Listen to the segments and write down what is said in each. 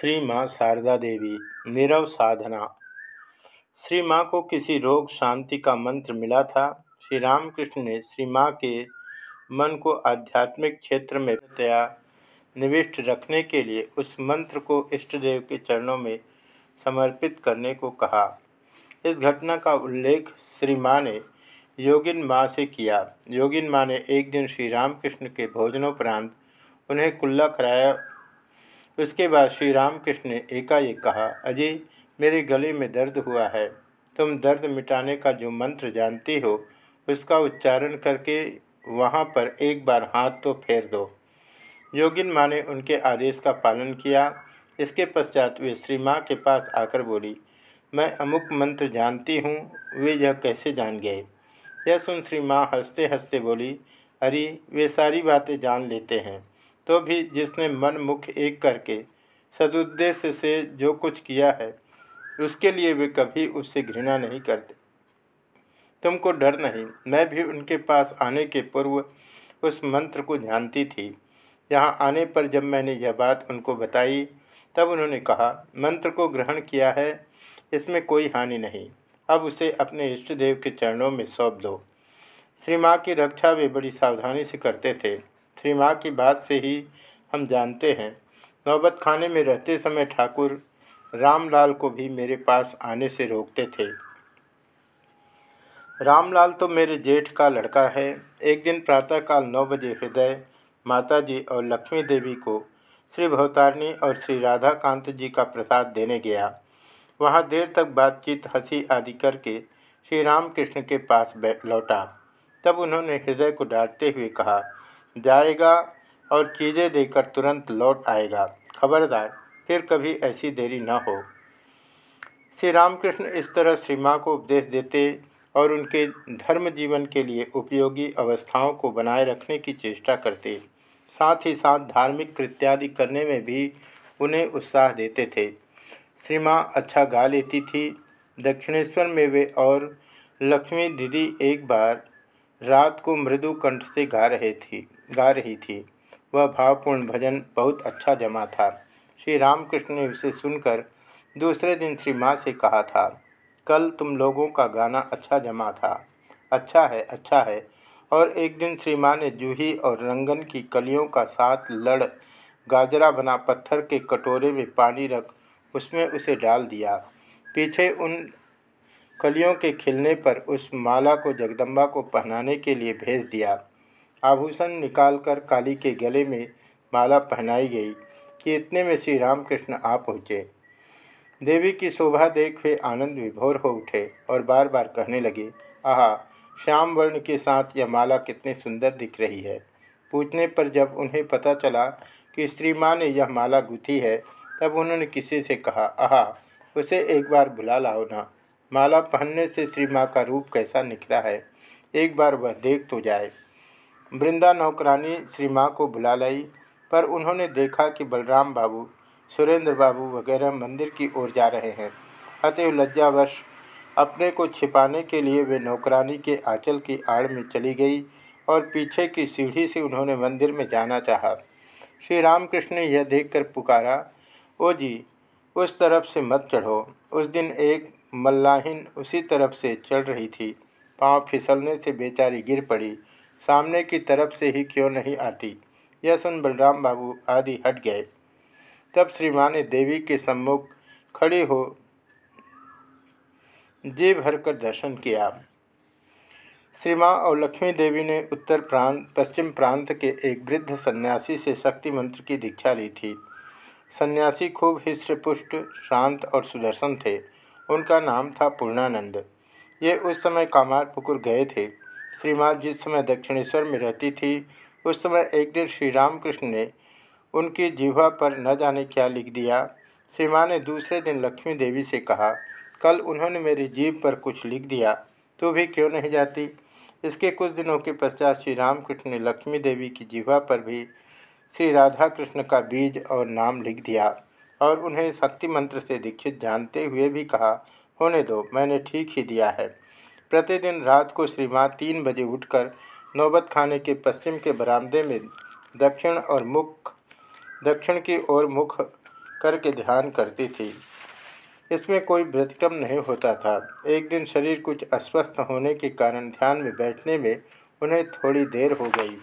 श्री माँ शारदा देवी, नीरव साधना। श्री माँ को किसी रोग शांति का मंत्र मिला था। श्री रामकृष्ण ने श्री माँ के मन को आध्यात्मिक क्षेत्र में तया निविष्ट रखने के लिए उस मंत्र को इष्टदेव के चरणों में समर्पित करने को कहा। इस घटना का उल्लेख श्री माँ ने योगिन माँ से किया। योगिन माँ ने एक दिन श्री रामकृष्ण के भोजनोपरांत उन्हें कुल्ला कराया उसके बाद श्री रामकृष्ण ने एकाएक कहा, अजय, मेरे गले में दर्द हुआ है। तुम दर्द मिटाने का जो मंत्र जानती हो, उसका उच्चारण करके वहाँ पर एक बार हाथ तो फेर दो। योगिन माँ ने उनके आदेश का पालन किया। इसके पश्चात वे श्री माँ के पास आकर बोली, मैं अमुक मंत्र जानती हूँ, वे यह कैसे जान गए? यह सुन श्री माँ हँसते हँसते बोली, अरे, वे सारी बातें जान लेते हैं। तो भी जिसने मन मुख एक करके सदुद्देश्य से जो कुछ किया है, उसके लिए वे कभी उससे घृणा नहीं करते। तुमको डर नहीं, मैं भी उनके पास आने के पूर्व उस मंत्र को जानती थी। यहाँ आने पर जब मैंने यह बात उनको बताई, तब उन्होंने कहा, मंत्र को ग्रहण किया है, इसमें कोई हानि नहीं। अब उसे अपने इष्ट देव के चरणों में सौंप दो। श्री माँ की रक्षा वे बड़ी सावधानी से करते थे। श्री माँ की बात से ही हम जानते हैं। नौबत खाने में रहते समय ठाकुर रामलाल को भी मेरे पास आने से रोकते थे। रामलाल तो मेरे जेठ का लड़का है। एक दिन प्रातःकाल नौ बजे हृदय माताजी और लक्ष्मी देवी को श्री भवतारिणी और श्री राधाकांत जी का प्रसाद देने गया। वहाँ देर तक बातचीत, हँसी आदि करके श्री रामकृष्ण के पास लौटा। तब उन्होंने हृदय को डांटते हुए कहा जाएगा और चीज़ें देकर तुरंत लौट आएगा। खबरदार, फिर कभी ऐसी देरी न हो। श्री रामकृष्ण इस तरह श्री माँ को उपदेश देते और उनके धर्म जीवन के लिए उपयोगी अवस्थाओं को बनाए रखने की चेष्टा करते। साथ ही साथ धार्मिक कृत्यादि करने में भी उन्हें उत्साह देते थे। श्री माँ अच्छा गा लेती थी। दक्षिणेश्वर में वे और लक्ष्मी दीदी एक बार रात को मृदु कंठ से गा रहे थी, गा रही थी। वह भावपूर्ण भजन बहुत अच्छा जमा था। श्री रामकृष्ण ने उसे सुनकर दूसरे दिन श्री माँ से कहा था, कल तुम लोगों का गाना अच्छा जमा था। अच्छा है अच्छा है। और एक दिन श्री माँ ने जूही और रंगन की कलियों का साथ लड़, गाजरा बना पत्थर के कटोरे में पानी रख, उसमें उसे डाल दिया। पीछे उन कलियों के खिलने पर उस माला को जगदम्बा को पहनाने के लिए भेज दिया। आभूषण निकालकर काली के गले में माला पहनाई गई कि इतने में श्री रामकृष्ण आ पहुँचे। देवी की शोभा देख वे आनंद विभोर हो उठे और बार बार कहने लगे, आहा, श्याम वर्ण के साथ यह माला कितनी सुंदर दिख रही है। पूछने पर जब उन्हें पता चला कि श्री माँ ने यह माला गुथी है, तब उन्होंने किसी से कहा, आहा, उसे एक बार बुला लाओ ना। माला पहनने से श्री माँ का रूप कैसा निखरा है? एक बार वह देख तो जाए। वृंदा नौकरानी श्री माँ को बुला लाई, पर उन्होंने देखा कि बलराम बाबू, सुरेंद्र बाबू वगैरह मंदिर की ओर जा रहे हैं। अतएव लज्जावश अपने को छिपाने के लिए वे नौकरानी के आंचल की आड़ में चली गई और पीछे की सीढ़ी से उन्होंने मंदिर में जाना चाहा। श्री रामकृष्ण ने यह देखकर पुकारा, ओ जी, उस तरफ़ से मत चढ़ो। उस दिन एक मल्लाहिन उसी तरफ़ से चल रही थी। पाँव फिसलने से बेचारी गिर पड़ी। सामने की तरफ़ से ही क्यों नहीं आती? यह सुन बलराम बाबू आदि हट गए। तब श्री ने देवी के सम्मुख खड़ी हो जी भरकर दर्शन किया। श्री माँ और लक्ष्मी देवी ने उत्तर प्रांत, पश्चिम प्रांत के एक वृद्ध सन्यासी से शक्ति मंत्र की दीक्षा ली थी। सन्यासी खूब हिष्टपुष्ट, शांत और सुदर्शन थे। उनका नाम था पूर्णानंद। ये उस समय कामार पुकुर गए थे। श्री माँ जिस समय दक्षिणेश्वर में रहती थी, उस समय एक दिन श्री रामकृष्ण ने उनकी जीवा पर न जाने क्या लिख दिया। श्री ने दूसरे दिन लक्ष्मी देवी से कहा, कल उन्होंने मेरी जीव पर कुछ लिख दिया तो भी क्यों नहीं जाती? इसके कुछ दिनों के पश्चात श्री रामकृष्ण ने लक्ष्मी देवी की जिह्वा पर भी श्री राधा कृष्ण का बीज और नाम लिख दिया। और उन्हें शक्ति मंत्र से दीक्षित जानते हुए भी कहा, होने दो, मैंने ठीक ही दिया है। प्रतिदिन रात को श्री माँ तीन बजे उठकर नौबत खाने के पश्चिम के बरामदे में दक्षिण और मुख, दक्षिण की ओर मुख करके ध्यान करती थी। इसमें कोई व्यतिक्रम नहीं होता था। एक दिन शरीर कुछ अस्वस्थ होने के कारण ध्यान में बैठने में उन्हें थोड़ी देर हो गई।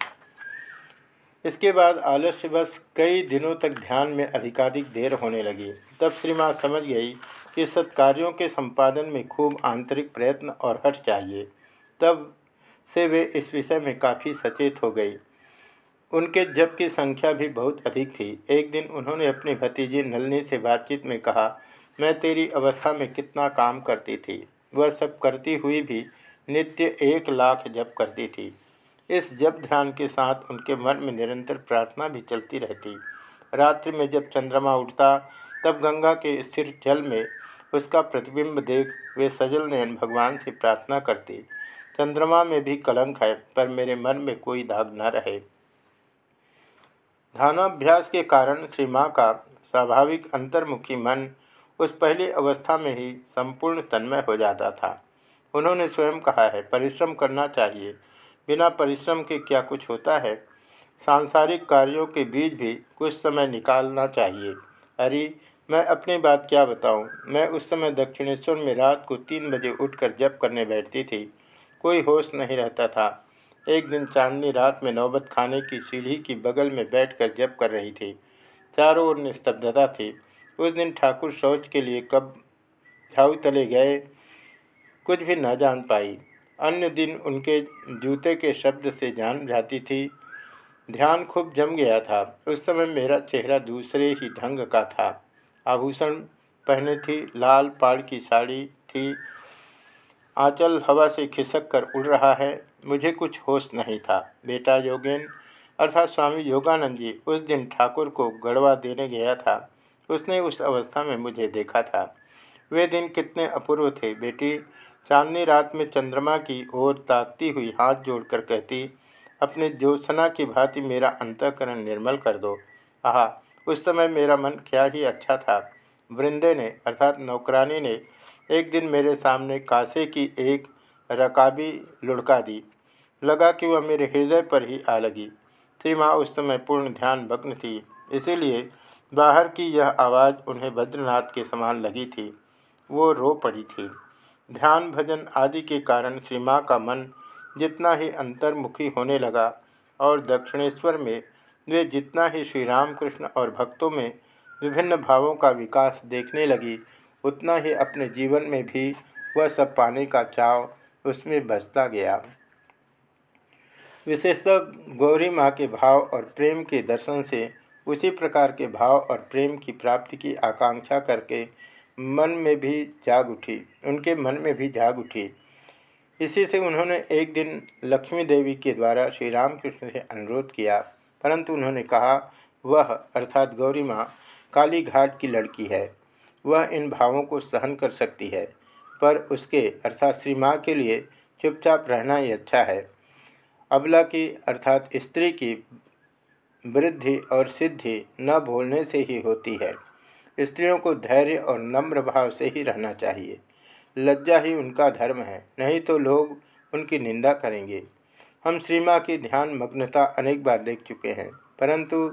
इसके बाद आलस्य बस कई दिनों तक ध्यान में अधिकाधिक देर होने लगी। तब श्री समझ गई कि सत्कार्यों के संपादन में खूब आंतरिक प्रयत्न और हट चाहिए। तब से वे इस विषय में काफ़ी सचेत हो गई। उनके जप की संख्या भी बहुत अधिक थी। एक दिन उन्होंने अपने भतीजी नलनी से बातचीत में कहा, मैं तेरी अवस्था में कितना काम करती थी। वह सब करती हुई भी नित्य एक लाख जप करती थी। इस जप ध्यान के साथ उनके मन में निरंतर प्रार्थना भी चलती रहती। रात्रि में जब चंद्रमा उठता, तब गंगा के स्थिर जल में उसका प्रतिबिंब देख वे सजल नयन भगवान से प्रार्थना करती। चंद्रमा में भी कलंक है, पर मेरे मन में कोई दाग न रहे। ध्यानाभ्यास के कारण श्री माँ का स्वाभाविक अंतर्मुखी मन उस पहली अवस्था में ही संपूर्ण तन्मय हो जाता था। उन्होंने स्वयं कहा है, परिश्रम करना चाहिए। बिना परिश्रम के क्या कुछ होता है? सांसारिक कार्यों के बीच भी कुछ समय निकालना चाहिए। अरे, मैं अपनी बात क्या बताऊँ? मैं उस समय दक्षिणेश्वर में रात को तीन बजे उठकर जप करने बैठती थी। कोई होश नहीं रहता था। एक दिन चांदनी रात में नौबत खाने की सीढ़ी की बगल में बैठकर जप कर रही थी। चारों ओर निस्तब्धता थी। उस दिन ठाकुर शौच के लिए कब झाऊ तले गए, कुछ भी न जान पाई। अन्य दिन उनके जूते के शब्द से जान जाती थी। ध्यान खूब जम गया था। उस समय मेरा चेहरा दूसरे ही ढंग का था। आभूषण पहने थी, लाल पाड़ की साड़ी थी। आंचल हवा से खिसक कर उड़ रहा है। मुझे कुछ होश नहीं था। बेटा योगेन, अर्थात स्वामी योगानंद जी, उस दिन ठाकुर को गड़वा देने गया था। उसने उस अवस्था में मुझे देखा था। वे दिन कितने अपूर्व थे। बेटी चांदनी रात में चंद्रमा की ओर ताकती हुई हाथ जोड़कर कहती, अपने ज्योत्सना की भांति मेरा अंतकरण निर्मल कर दो। आह, उस समय मेरा मन क्या ही अच्छा था। वृंदे ने, अर्थात नौकरानी ने, एक दिन मेरे सामने कासे की एक रकाबी लुढ़का दी। लगा कि वह मेरे हृदय पर ही आ लगी। श्री माँ उस समय पूर्ण ध्यान भग्न थी। इसीलिए बाहर की यह आवाज़ उन्हें बद्रनाथ के समान लगी थी। वो रो पड़ी थी। ध्यान भजन आदि के कारण श्री माँ का मन जितना ही अंतर्मुखी होने लगा और दक्षिणेश्वर में वे जितना ही श्री रामकृष्ण और भक्तों में विभिन्न भावों का विकास देखने लगी, उतना ही अपने जीवन में भी वह सब पाने का चाव उसमें बचता गया। विशेषतः गौरी माँ के भाव और प्रेम के दर्शन से उसी प्रकार के भाव और प्रेम की प्राप्ति की आकांक्षा करके मन में भी जाग उठी, उनके मन में भी जाग उठी। इसी से उन्होंने एक दिन लक्ष्मी देवी के द्वारा श्री रामकृष्ण से अनुरोध किया, परंतु उन्होंने कहा, वह अर्थात गौरी माँ काली घाट की लड़की है। वह इन भावों को सहन कर सकती है, पर उसके अर्थात श्री माँ के लिए चुपचाप रहना ही अच्छा है। अबला की अर्थात स्त्री की वृद्धि और सिद्धि न भूलने से ही होती है। स्त्रियों को धैर्य और नम्र भाव से ही रहना चाहिए। लज्जा ही उनका धर्म है, नहीं तो लोग उनकी निंदा करेंगे। हम श्री माँ की ध्यान मग्नता अनेक बार देख चुके हैं, परंतु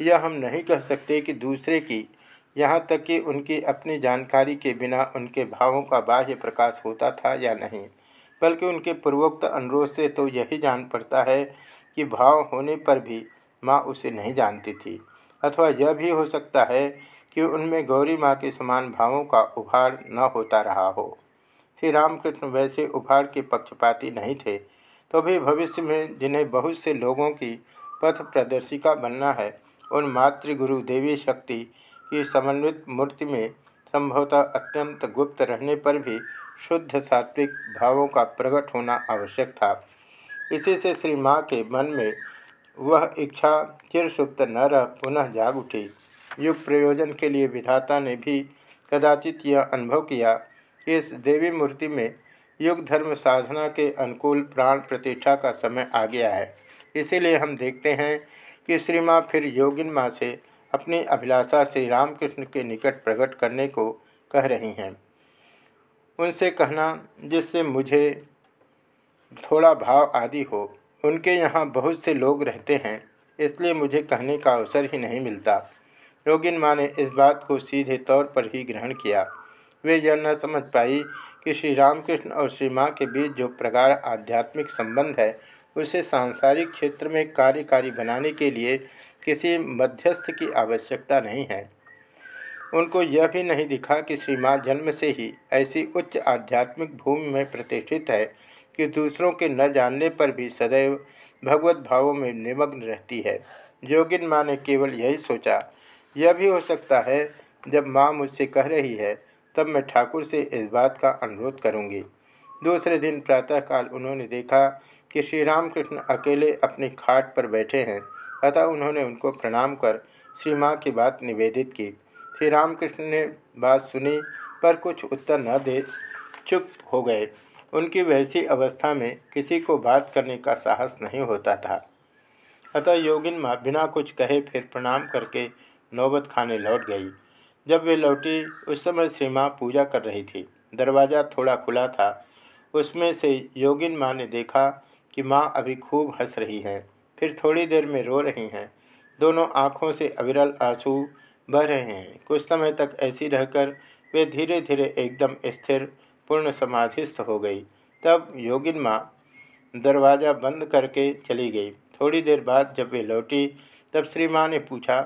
यह हम नहीं कह सकते कि दूसरे की, यहाँ तक कि उनकी अपनी जानकारी के बिना उनके भावों का बाह्य प्रकाश होता था या नहीं। बल्कि उनके पूर्वोक्त अनुरोध से तो यही जान पड़ता है कि भाव होने पर भी माँ उसे नहीं जानती थी, अथवा यह भी हो सकता है कि उनमें गौरी माँ के समान भावों का उभार न होता रहा हो। श्री रामकृष्ण वैसे उभार के पक्षपाती नहीं थे तो भी भविष्य में जिन्हें बहुत से लोगों की पथ प्रदर्शिका बनना है, उन मातृगुरु देवी शक्ति की समन्वित मूर्ति में संभवतः अत्यंत गुप्त रहने पर भी शुद्ध सात्विक भावों का प्रकट होना आवश्यक था। इसी से श्री माँ के मन में वह इच्छा चिरसुप्त न रह पुनः जाग उठी। युग प्रयोजन के लिए विधाता ने भी कदाचित यह अनुभव किया। इस देवी मूर्ति में युग धर्म साधना के अनुकूल प्राण प्रतिष्ठा का समय आ गया है। इसीलिए हम देखते हैं कि श्री माँ फिर योगिन माँ से अपनी अभिलाषा श्री रामकृष्ण के निकट प्रकट करने को कह रही हैं। उनसे कहना, जिससे मुझे थोड़ा भाव आदि हो, उनके यहाँ बहुत से लोग रहते हैं, इसलिए मुझे कहने का अवसर ही नहीं मिलता। योगिन माँ ने इस बात को सीधे तौर पर ही ग्रहण किया। वे यह न समझ पाई कि श्री रामकृष्ण और श्री माँ के बीच जो प्रगाढ़ आध्यात्मिक संबंध है, उसे सांसारिक क्षेत्र में कार्यकारी बनाने के लिए किसी मध्यस्थ की आवश्यकता नहीं है। उनको यह भी नहीं दिखा कि श्री माँ जन्म से ही ऐसी उच्च आध्यात्मिक भूमि में प्रतिष्ठित है कि दूसरों के न जानने पर भी सदैव भगवत भावों में निमग्न रहती है। योगिन माँ ने केवल यही सोचा यह भी हो सकता है, जब माँ मुझसे कह रही है, तब मैं ठाकुर से इस बात का अनुरोध करूँगी। दूसरे दिन प्रातःकाल उन्होंने देखा कि श्री रामकृष्ण अकेले अपनी खाट पर बैठे हैं, अतः उन्होंने उनको प्रणाम कर श्री माँ की बात निवेदित की। श्री रामकृष्ण ने बात सुनी, पर कुछ उत्तर न दे चुप हो गए। उनकी वैसी अवस्था में किसी को बात करने का साहस नहीं होता था। अतः योगिन माँ बिना कुछ कहे फिर प्रणाम करके नौबत खाने लौट गई। जब वे लौटी, उस समय श्री माँ पूजा कर रही थी। दरवाज़ा थोड़ा खुला था। उसमें से योगिन माँ ने देखा कि माँ अभी खूब हंस रही हैं। फिर थोड़ी देर में रो रही हैं। दोनों आँखों से अविरल आँसू बह रहे हैं। कुछ समय तक ऐसी रहकर वे धीरे धीरे एकदम स्थिर, पूर्ण समाधिस्थ हो गई। तब योगिन माँ दरवाज़ा बंद करके चली गई। थोड़ी देर बाद जब वे लौटी, तब श्री माँ ने पूछा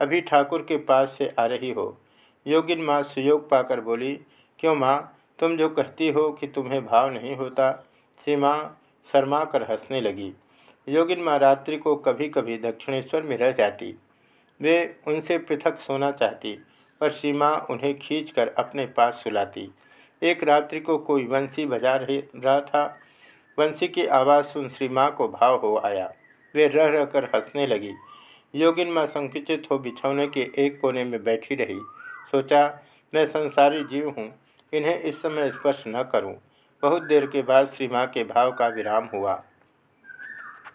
अभी ठाकुर के पास से आ रही हो। योगिन माँ सुयोग पाकर बोली, क्यों माँ? तुम जो कहती हो कि तुम्हें भाव नहीं होता श्री माँ शर्मा कर हंसने लगी। योगिन माँ रात्रि को कभी कभी दक्षिणेश्वर में रह जाती। वे उनसे पृथक सोना चाहती, पर सीमा उन्हें खींचकर अपने पास सुलाती। एक रात्रि को कोई वंशी बजा रहा था। वंशी की आवाज़ सुन श्री माँ को भाव हो आया। वे रह रह कर हंसने लगी। योगिन माँ संकुचित हो बिछौने के एक कोने में बैठी रही। सोचा, मैं संसारी जीव हूँ, इन्हें इस समय स्पर्श न करूँ। बहुत देर के बाद श्री माँ के भाव का विराम हुआ।